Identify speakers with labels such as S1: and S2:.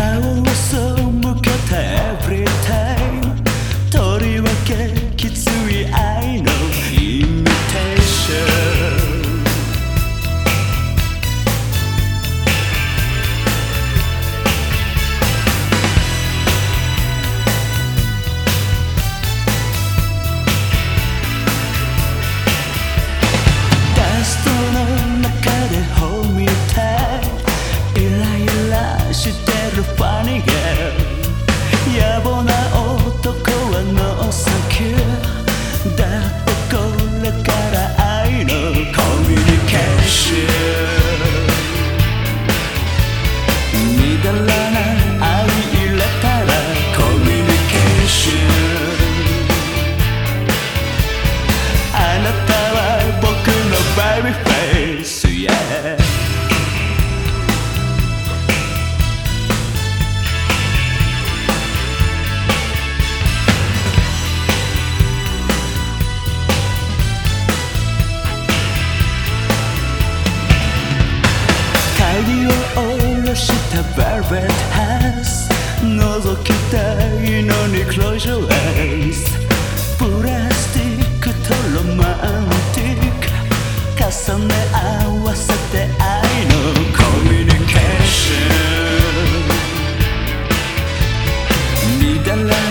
S1: 顔を背けて Every time とりわけたバーベットハウス覗きたいのにクロージュレイス。プラスティックとロマンティック。重ね合わせて愛のコミュニケーション。乱れ